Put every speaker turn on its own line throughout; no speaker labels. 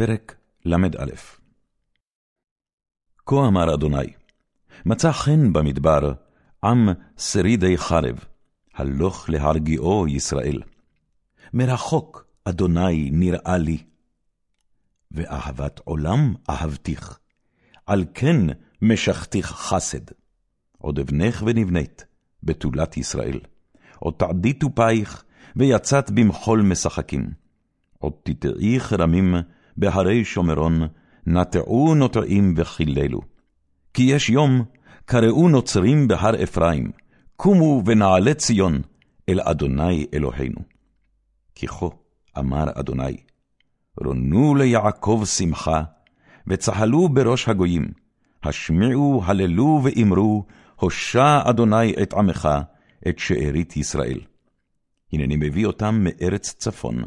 פרק ל"א כה אמר אדוני, מצא חן במדבר עם שרידי חרב, הלוך להרגיעו ישראל. מרחוק אדוני נראה לי, ואהבת עולם אהבתיך, על כן משכתיך חסד. עוד אבנך ונבנית, בתולת ישראל. עוד תעדי טופייך, ויצאת במחול משחקים. עוד תטעי כרמים בהרי שומרון, נטעו נוטעים וחיללו. כי יש יום, קראו נוצרים בהר אפרים, קומו ונעלה ציון אל אדוני אלוהינו. כי כה אמר אדוני, רונו ליעקב שמחה, וצהלו בראש הגויים, השמיעו, הללו ואמרו, הושע אדוני את עמך, את שארית ישראל. הנני מביא אותם מארץ צפון,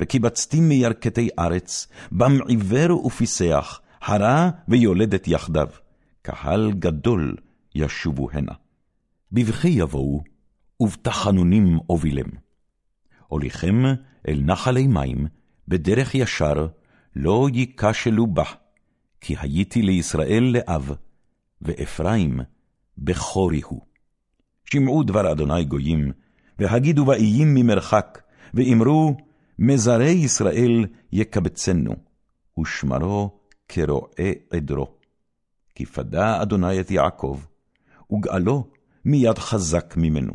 וקיבצתי מירכתי ארץ, בם עיוור ופיסח, הרה ויולדת יחדיו, קהל גדול ישובו הנה. בבכי יבואו, ובתחנונים אובילם. הוליכם אל נחלי מים, בדרך ישר, לא ייכשלו בה, כי הייתי לישראל לאב, ואפרים בכורי הוא. שמעו דבר אדוני גויים, והגידו באיים ממרחק, ואמרו, מזרי ישראל יקבצנו, ושמרו כרועה עדרו. כי פדה אדוני את יעקב, וגאלו מיד חזק ממנו.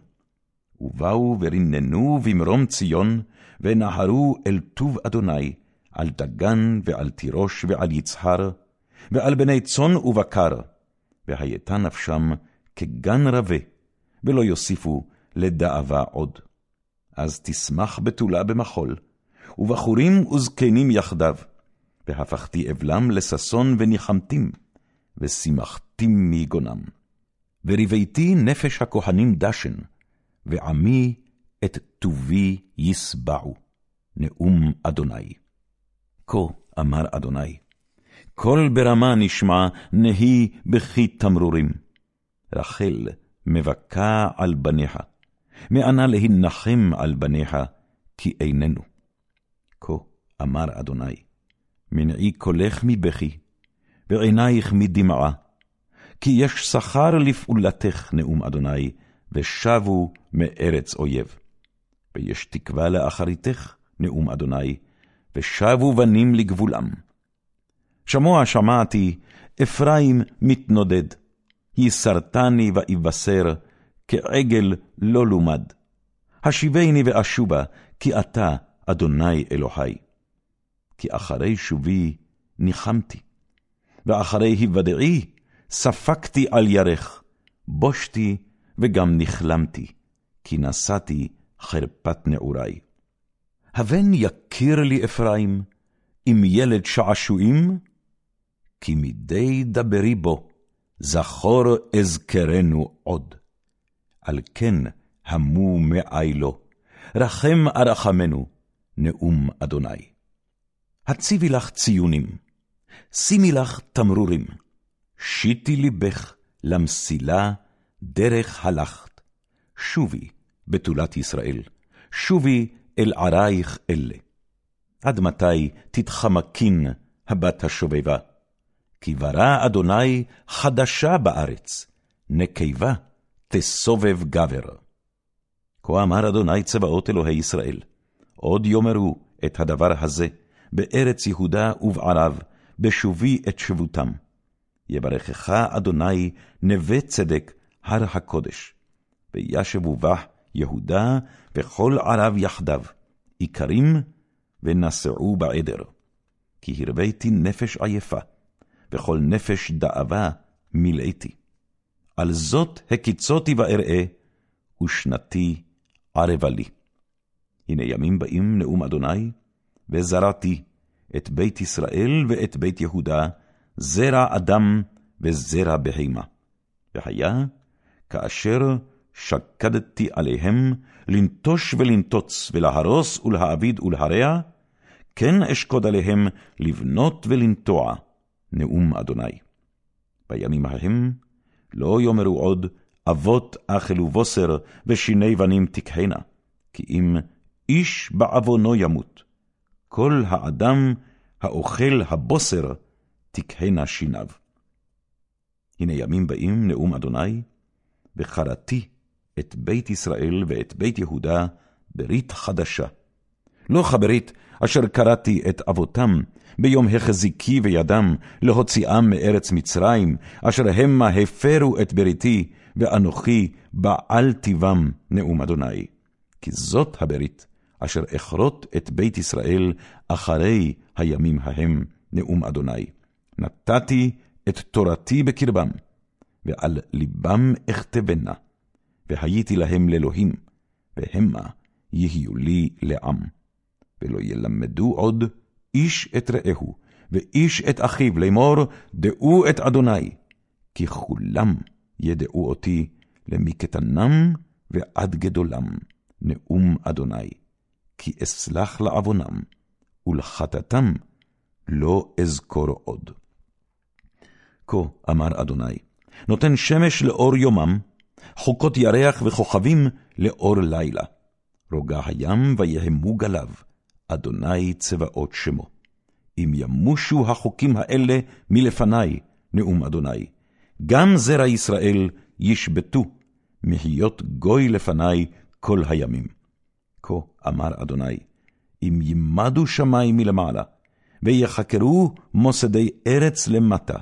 ובאו ורננו במרום ציון, ונהרו אל טוב אדוני, על דגן ועל תירוש ועל יצהר, ועל בני צאן ובקר, והייתה נפשם כגן רבה, ולא יוסיפו לדאבה עוד. אז תשמח בתולה במחול, ובחורים וזקנים יחדיו, והפכתי אבלם לששון וניחמתים, ושימחתים מיגונם. וריוויתי נפש הכהנים דשן, ועמי את טובי יסבעו. נאום אדוני. כה אמר אדוני, קול ברמה נשמע, נהי בכי תמרורים. רחל מבכה על בניה, מענה להנחם על בניה, כי איננו. כה אמר אדוני, מנעי קולך מבכי, ועינייך מדמעה, כי יש שכר לפעולתך, נאום אדוני, ושבו מארץ אויב. ויש תקווה לאחריתך, נאום אדוני, ושבו בנים לגבולם. שמוע שמעתי, אפרים מתנודד, יסרתני ואבשר, כעגל לא לומד. השיבני ואשובה, כי אתה, אדוני אלוהי. כי אחרי שובי ניחמתי, ואחרי היוודעי ספקתי על ירך, בושתי וגם נכלמתי, כי נשאתי חרפת נעורי. הבן יכיר לי אפרים, אם ילד שעשועים? כי מדי דברי בו, זכור אזכרנו עוד. על כן המו מעי לו, רחם ארחמנו, נאום אדוני. הציבי לך ציונים, שימי לך תמרורים, שיטי ליבך למסילה דרך הלכת. שובי, בתולת ישראל, שובי אל ערייך אלה. עד מתי תתחמקין הבת השובבה? כי ברא אדוני חדשה בארץ, נקבה תסובב גבר. כה אמר אדוני צבאות אלוהי ישראל, עוד יאמרו את הדבר הזה, בארץ יהודה ובערב, בשובי את שבותם. יברכך אדוני נווה צדק, הר הקודש. וישבו בה יהודה וכל ערב יחדיו, איכרים ונשאו בעדר. כי הרביתי נפש עייפה, וכל נפש דאבה מילאתי. על זאת הקיצותי ואראה, ושנתי ערבה לי. הנה ימים באים נאום אדוני, וזרעתי את בית ישראל ואת בית יהודה, זרע אדם וזרע בהמה. והיה כאשר שקדתי עליהם לנטוש ולנטוץ, ולהרוס ולהעביד ולהרע, כן אשקוד עליהם לבנות ולנטוע, נאום אדוני. בימים ההם לא יאמרו עוד, אבות אכלו בוסר, ושיני בנים תקהנה, כי אם איש בעוונו ימות, כל האדם האוכל הבוסר, תכהנה שיניו. הנה ימים באים, נאום אדוני, וחרתי את בית ישראל ואת בית יהודה ברית חדשה. לא חברית אשר קראתי את אבותם, ביום החזיקי וידם, להוציאם מארץ מצרים, אשר המה הפרו את בריתי, ואנוכי בעל טיבם, נאום אדוני. כי זאת הברית, אשר אכרות את בית ישראל אחרי הימים ההם, נאום אדוני. נתתי את תורתי בקרבם, ועל ליבם אכתבנה, והייתי להם לאלוהים, והמה יהיו לי לעם. ולא ילמדו עוד איש את רעהו, ואיש את אחיו לאמור, דעו את אדוני, כי כולם ידעו אותי למקטנם ועד גדולם, נאום אדוני, כי אסלח לעוונם, ולחטאתם לא אזכור עוד. כה אמר אדוני, נותן שמש לאור יומם, חוקות ירח וכוכבים לאור לילה. רוגע הים ויהמו גליו, אדוני צבאות שמו. אם ימושו החוקים האלה מלפני, נאום אדוני, גם זרע ישראל ישבתו, מהיות גוי לפני כל הימים. כה אמר אדוני, אם ימדו שמים מלמעלה, ויחקרו מוסדי ארץ למטה,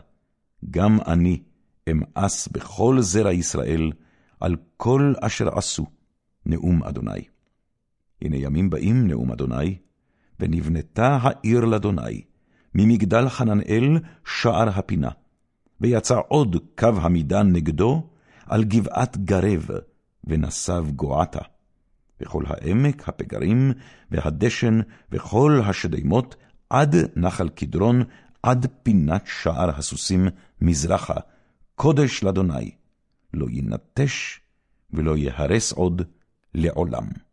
גם אני אמאס בכל זרע ישראל, על כל אשר עשו, נאום אדוני. הנה ימים באים, נאום אדוני, ונבנתה העיר לאדוני, ממגדל חננאל שער הפינה, ויצא עוד קו המידה נגדו, על גבעת גרב, ונסב גואתה. וכל העמק, הפגרים, והדשן, וכל השדימות, עד נחל קדרון, עד פינת שער הסוסים מזרחה, קודש לאדוני, לא יינטש ולא יהרס עוד לעולם.